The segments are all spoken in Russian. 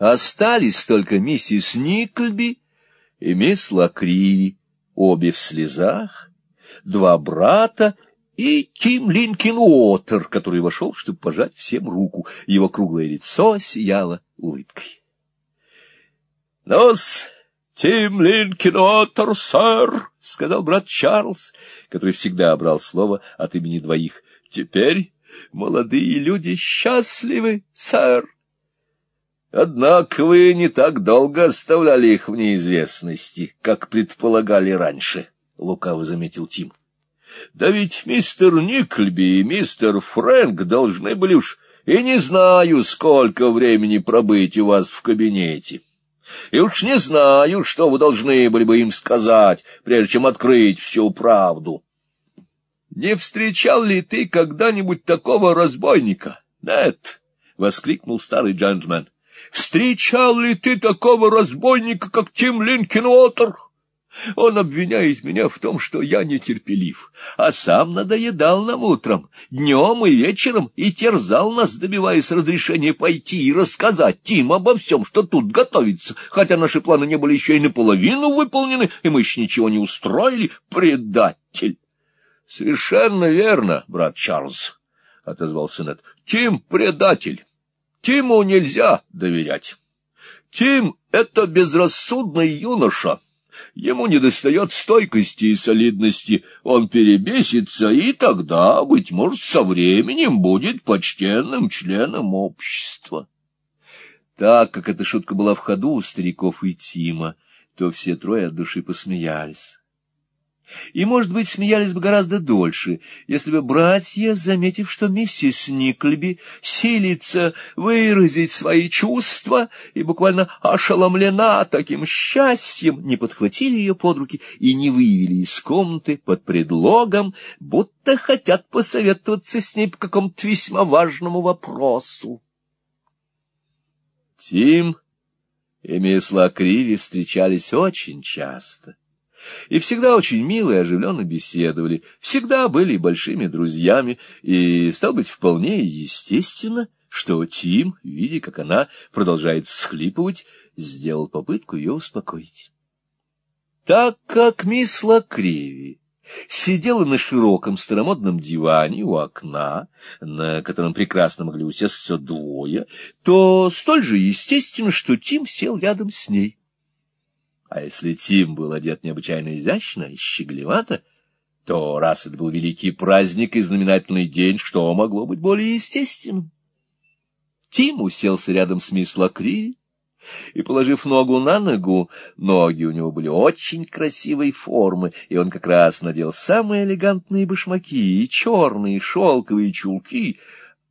Остались только миссис Никльби и мисс Ла-Криви, обе в слезах, два брата и Тим Линкинуотер, который вошел, чтобы пожать всем руку. Его круглое лицо сияло улыбкой. — Ну-с, Тим Линкинуотер, сэр, — сказал брат Чарльз, который всегда брал слово от имени двоих. — Теперь молодые люди счастливы, сэр. — Однако вы не так долго оставляли их в неизвестности, как предполагали раньше, — лукаво заметил Тим. — Да ведь мистер Никльби и мистер Фрэнк должны были уж и не знаю, сколько времени пробыть у вас в кабинете. И уж не знаю, что вы должны были бы им сказать, прежде чем открыть всю правду. Не встречал ли ты когда-нибудь такого разбойника? Нет, — воскликнул старый джентльмен. Встречал ли ты такого разбойника, как Тим Линкенуотер? Он обвиняет меня в том, что я нетерпелив, а сам надоедал нам утром, днем и вечером, и терзал нас, добиваясь разрешения пойти и рассказать Тим обо всем, что тут готовится, хотя наши планы не были еще и наполовину выполнены, и мы еще ничего не устроили. Предатель! — Совершенно верно, брат Чарльз, — отозвался Нед. — Тим — предатель. Тиму нельзя доверять. Тим — это безрассудный юноша. Ему недостает стойкости и солидности. Он перебесится, и тогда, быть может, со временем будет почтенным членом общества. Так как эта шутка была в ходу у стариков и Тима, то все трое от души посмеялись. И, может быть, смеялись бы гораздо дольше, если бы братья, заметив, что миссис Никльби силится выразить свои чувства и буквально ошеломлена таким счастьем, не подхватили ее под руки и не вывели из комнаты под предлогом, будто хотят посоветоваться с ней по какому-то весьма важному вопросу. Тим и мисс Лакриви встречались очень часто и всегда очень мило и оживленно беседовали, всегда были большими друзьями, и, стал быть, вполне естественно, что Тим, видя, как она продолжает всхлипывать, сделал попытку ее успокоить. Так как мисс Лакреви сидела на широком старомодном диване у окна, на котором прекрасно могли усесться двое, то столь же естественно, что Тим сел рядом с ней. А если Тим был одет необычайно изящно и щеголевато, то раз это был великий праздник и знаменательный день, что могло быть более естественным? Тим уселся рядом с мисс Лакри, и, положив ногу на ногу, ноги у него были очень красивой формы, и он как раз надел самые элегантные башмаки и черные шелковые чулки,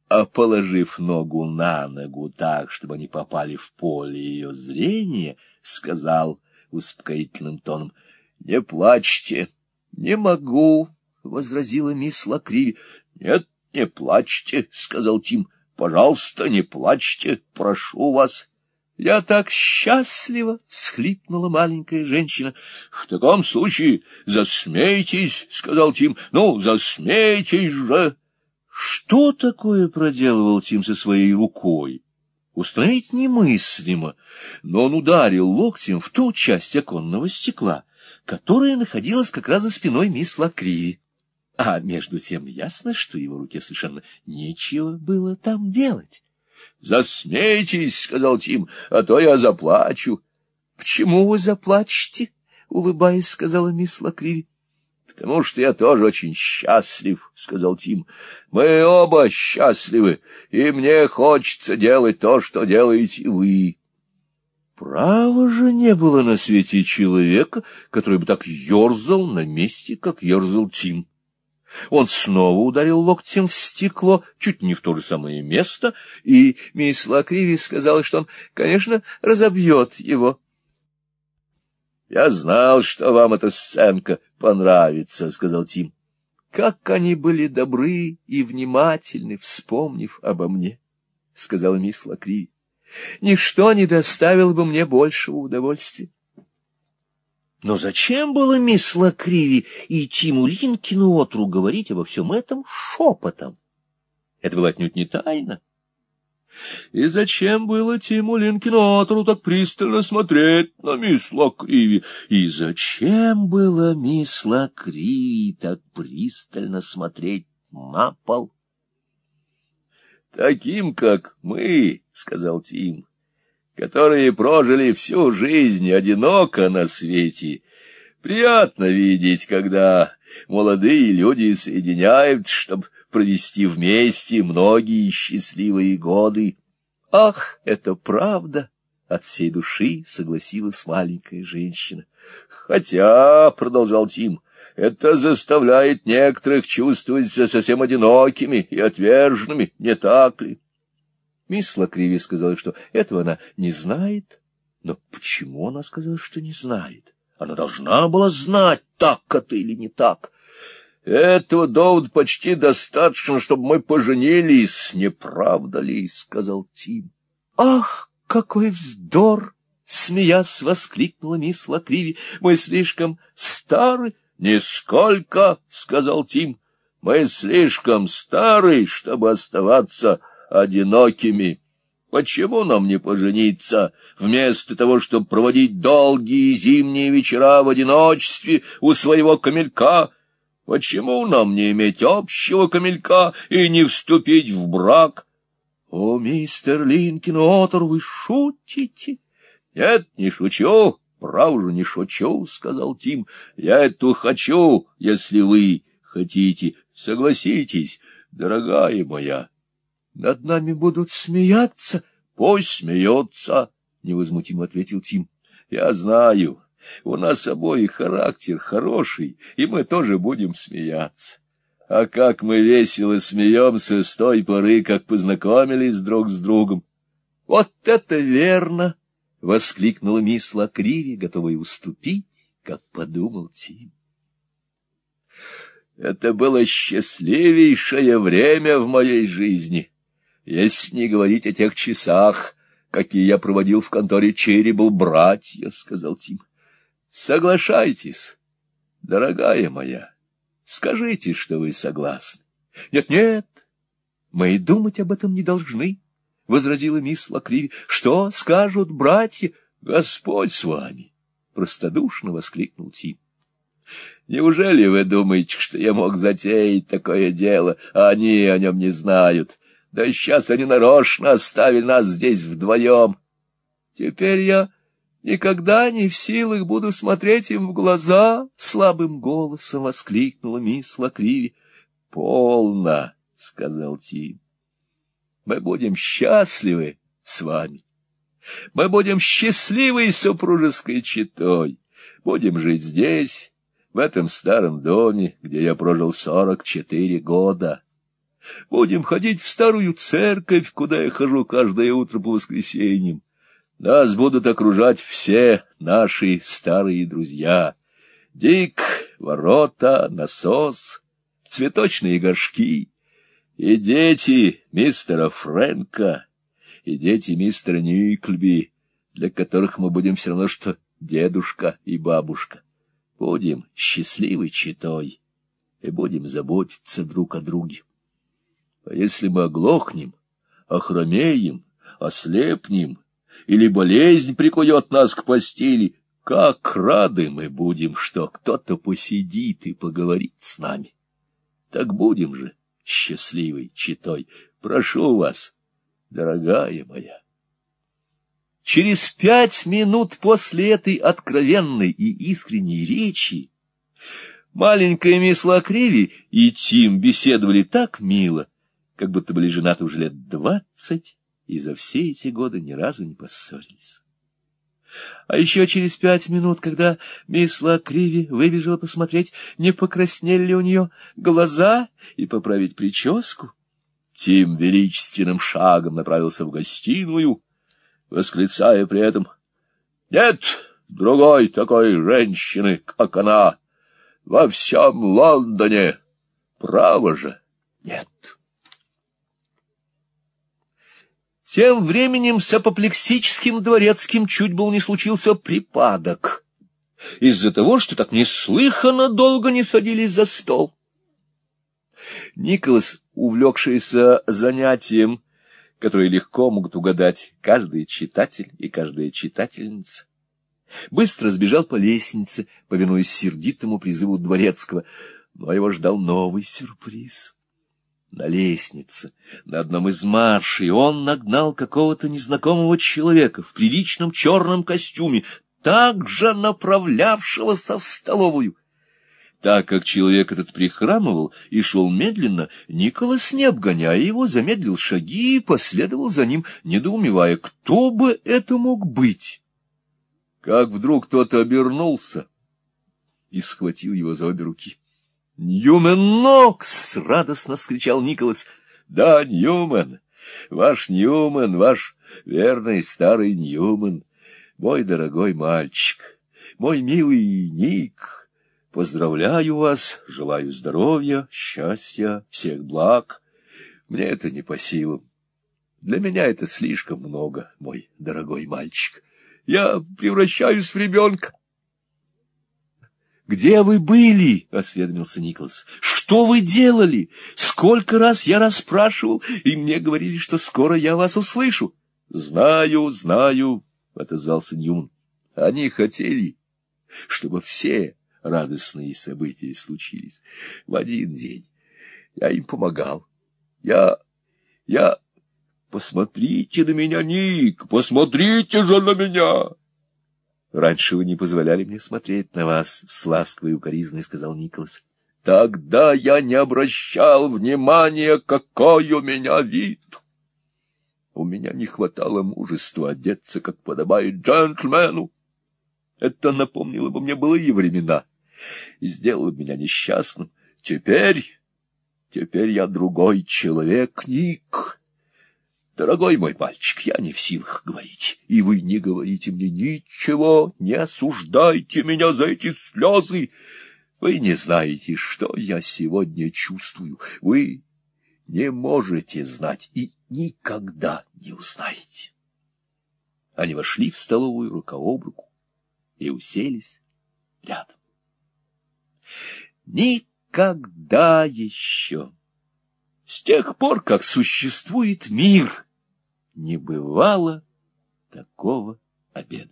а, положив ногу на ногу так, чтобы они попали в поле ее зрения, сказал — успокоительным тоном. — Не плачьте. — Не могу, — возразила мисс Лакри. — Нет, не плачьте, — сказал Тим. — Пожалуйста, не плачьте, прошу вас. — Я так счастлива! — схлипнула маленькая женщина. — В таком случае засмейтесь, — сказал Тим. — Ну, засмейтесь же! Что такое проделывал Тим со своей рукой? Установить немыслимо, но он ударил локтем в ту часть оконного стекла, которая находилась как раз за спиной мисс Лакриви. А между тем ясно, что его руке совершенно нечего было там делать. — Засмейтесь, — сказал Тим, — а то я заплачу. — Почему вы заплачете? — улыбаясь, сказала мисс Лакриви. — Потому что я тоже очень счастлив, — сказал Тим. — Мы оба счастливы, и мне хочется делать то, что делаете вы. Право же не было на свете человека, который бы так ерзал на месте, как ерзал Тим. Он снова ударил локтем в стекло, чуть не в то же самое место, и мисс Лакриви сказала, что он, конечно, разобьет его. — Я знал, что вам эта сценка понравится, — сказал Тим. Как они были добры и внимательны, вспомнив обо мне, — сказала мисс Лакри. Ничто не доставило бы мне большего удовольствия. Но зачем было мисс Лакриви и Тиму Линкину отру говорить обо всем этом шепотом? Это было отнюдь не тайна. И зачем было Тиму Линкинатору так пристально смотреть на мисс Лакриви? И зачем было мисс Лакриви так пристально смотреть на пол? — Таким, как мы, — сказал Тим, — которые прожили всю жизнь одиноко на свете, приятно видеть, когда молодые люди соединяют, чтобы провести вместе многие счастливые годы. Ах, это правда! От всей души согласилась маленькая женщина. Хотя, — продолжал Тим, — это заставляет некоторых чувствовать себя совсем одинокими и отверженными, не так ли? Мисс Лакриви сказала, что этого она не знает. Но почему она сказала, что не знает? Она должна была знать, так это или не так. Этого довода почти достаточно, чтобы мы поженились, не правда ли? — сказал Тим. — Ах, какой вздор! — смеясь воскликнула мисс Лакриви. — Мы слишком стары. — Нисколько, — сказал Тим. — Мы слишком стары, чтобы оставаться одинокими. Почему нам не пожениться, вместо того, чтобы проводить долгие зимние вечера в одиночестве у своего камелька? Почему нам не иметь общего камелька и не вступить в брак? — О, мистер Линкин Отор, вы шутите? — Нет, не шучу, право не шучу, — сказал Тим. — Я это хочу, если вы хотите. Согласитесь, дорогая моя. — Над нами будут смеяться. — Пусть смеются, — невозмутимо ответил Тим. — Я знаю. У нас обоих характер хороший, и мы тоже будем смеяться. А как мы весело смеемся с той поры, как познакомились друг с другом. — Вот это верно! — воскликнула мисс Лакриви, готовая уступить, как подумал Тим. Это было счастливейшее время в моей жизни, если не говорить о тех часах, какие я проводил в конторе Черебл братья, — сказал Тим. Соглашайтесь, дорогая моя. Скажите, что вы согласны. Нет, нет, мы и думать об этом не должны, — возразила мисс Лакриви. Что скажут братья? Господь с вами! — простодушно воскликнул Тим. Неужели вы думаете, что я мог затеять такое дело, а они о нем не знают? Да сейчас они нарочно оставили нас здесь вдвоем. Теперь я Никогда не в силах буду смотреть им в глаза, — слабым голосом воскликнула мисс Лакриви. — Полно, — сказал Тим. — Мы будем счастливы с вами. Мы будем счастливой супружеской четой. Будем жить здесь, в этом старом доме, где я прожил сорок четыре года. Будем ходить в старую церковь, куда я хожу каждое утро по воскресеньям. Нас будут окружать все наши старые друзья. Дик, ворота, насос, цветочные горшки. И дети мистера Фрэнка, и дети мистера Никльби, для которых мы будем все равно, что дедушка и бабушка. Будем счастливы читой и будем заботиться друг о друге. А если мы оглохнем, охромеем, ослепнем, или болезнь прикует нас к постели, как рады мы будем, что кто-то посидит и поговорит с нами. Так будем же счастливой читой. Прошу вас, дорогая моя. Через пять минут после этой откровенной и искренней речи маленькая мисс Лакреви и Тим беседовали так мило, как будто были женаты уже лет двадцать, и за все эти годы ни разу не поссорились. А еще через пять минут, когда мисс Лакриви выбежала посмотреть, не покраснели ли у нее глаза и поправить прическу, Тим величественным шагом направился в гостиную, восклицая при этом «Нет другой такой женщины, как она, во всем Лондоне! Право же, нет!» Тем временем с апоплексическим дворецким чуть был не случился припадок. Из-за того, что так неслыханно долго не садились за стол. Николас, увлекшийся занятием, которые легко могут угадать каждый читатель и каждая читательница. Быстро сбежал по лестнице, повинуясь сердитому призыву дворецкого, но его ждал новый сюрприз. На лестнице, на одном из маршей, он нагнал какого-то незнакомого человека в приличном черном костюме, также направлявшегося в столовую. Так как человек этот прихрамывал и шел медленно, Николас, не обгоняя его, замедлил шаги и последовал за ним, недоумевая, кто бы это мог быть. Как вдруг кто-то обернулся и схватил его за обе руки. — Ньюмен Нокс! — радостно вскричал Николас. — Да, Ньюмен! Ваш Ньюмен, ваш верный старый Ньюмен, мой дорогой мальчик, мой милый Ник! Поздравляю вас, желаю здоровья, счастья, всех благ. Мне это не по силам. Для меня это слишком много, мой дорогой мальчик. Я превращаюсь в ребенка. — Где вы были? — осведомился Николас. — Что вы делали? Сколько раз я расспрашивал, и мне говорили, что скоро я вас услышу. — Знаю, знаю, — отозвался Ньюман. — Они хотели, чтобы все радостные события случились. В один день я им помогал. Я... я... Посмотрите на меня, Ник, посмотрите же на меня! Раньше вы не позволяли мне смотреть на вас, — с ласковой укоризной сказал Николас. Тогда я не обращал внимания, какой у меня вид. У меня не хватало мужества одеться, как подобает джентльмену. Это напомнило бы мне былые времена и сделало меня несчастным. Теперь, теперь я другой человек, Ник. Дорогой мой мальчик, я не в силах говорить, и вы не говорите мне ничего, не осуждайте меня за эти слезы. Вы не знаете, что я сегодня чувствую. Вы не можете знать и никогда не узнаете. Они вошли в столовую рука об руку и уселись рядом. Никогда еще, с тех пор, как существует мир, не бывало такого обеда.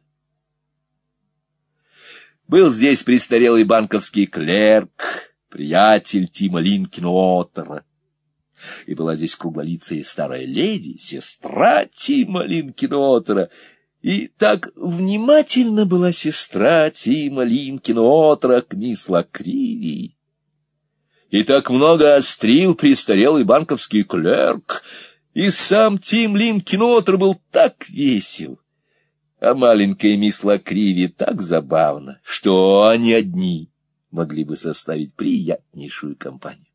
Был здесь престарелый банковский клерк, приятель Тима Линкина И была здесь круглолицая старая леди, сестра Тима Линкинуотера, и так внимательна была сестра Тима Линкинуотера к мисс Ла-Криви. И так много острил престарелый банковский клерк, и сам Тим Линкинуотер был так весел, а маленькая мисс Ла-Криви так забавна, что они одни могли бы составить приятнейшую компанию.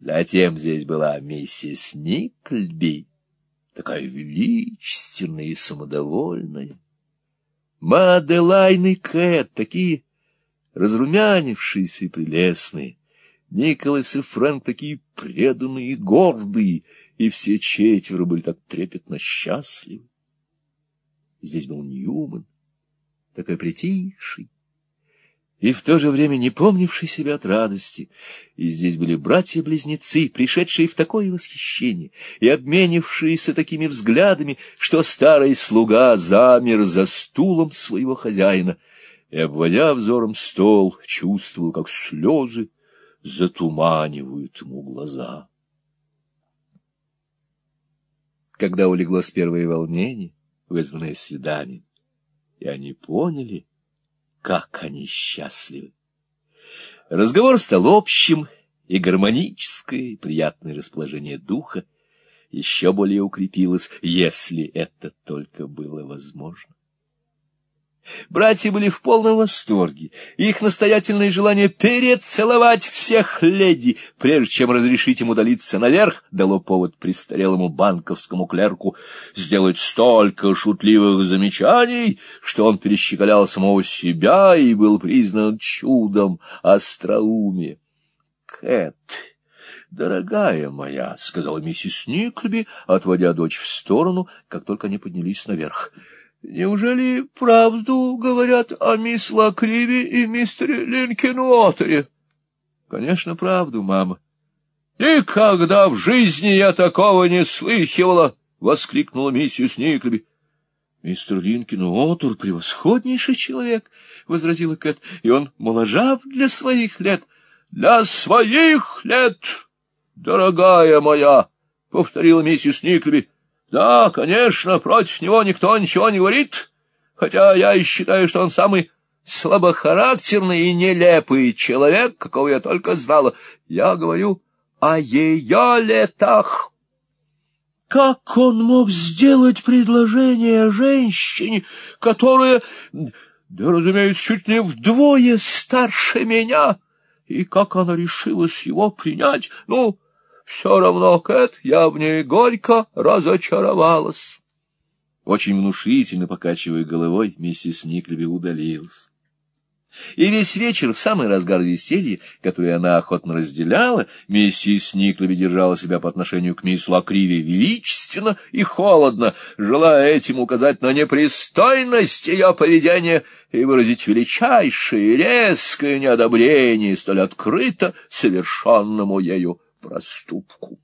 Затем здесь была миссис Никльби, такая величественная и самодовольная. Маделайн и Кэт такие разрумянившиеся и прелестные. Николас и Фрэнк такие преданные и гордые, и все четверо были так трепетно счастливы. Здесь был Ньюман, такой притихший, и в то же время не помнивший себя от радости. И здесь были братья-близнецы, пришедшие в такое восхищение и обменившиеся такими взглядами, что старый слуга замер за стулом своего хозяина и, обводя взором стол, чувствовал, как слезы затуманивают ему глаза. Когда улеглось первое волнение, вызванное свиданием, и они поняли — как они счастливы! Разговор стал общим, и гармоническое, и приятное расположение духа еще более укрепилось, если это только было возможно. Братья были в полном восторге. Их настоятельное желание перецеловать всех леди, прежде чем разрешить им удалиться наверх, дало повод престарелому банковскому клерку сделать столько шутливых замечаний, что он перещеголял самого себя и был признан чудом остроумия. Кэт, дорогая моя, — сказала миссис Никльби, отводя дочь в сторону, как только они поднялись наверх, — Неужели правду говорят о мисс Лакриве и мистере Линкенуотере? — Конечно, правду, мама. Никогда в жизни я такого не слыхивала! — воскликнула миссис Никлеби. — Мистер Линкин Отур — превосходнейший человек, — возразила Кэт, — и он моложав для своих лет. — Для своих лет, дорогая моя! — повторила миссис Никлеби. — Да, конечно, против него никто ничего не говорит, хотя я и считаю, что он самый слабохарактерный и нелепый человек, какого я только знала. Я говорю о ее летах. Как он мог сделать предложение женщине, которая, да, разумеется, чуть ли вдвое старше меня? И как она решилась его принять? Ну, все равно, Кэт, я в ней горько разочаровалась. Очень внушительно покачивая головой, миссис Никлеби удалилась. И весь вечер, в самый разгар веселья, который она охотно разделяла, миссис Никлеби держала себя по отношению к мисс Лакриве величественно и холодно, желая этим указать на непристойность ее поведения и выразить величайшее резкое неодобрение столь открыто совершенному ею проступку.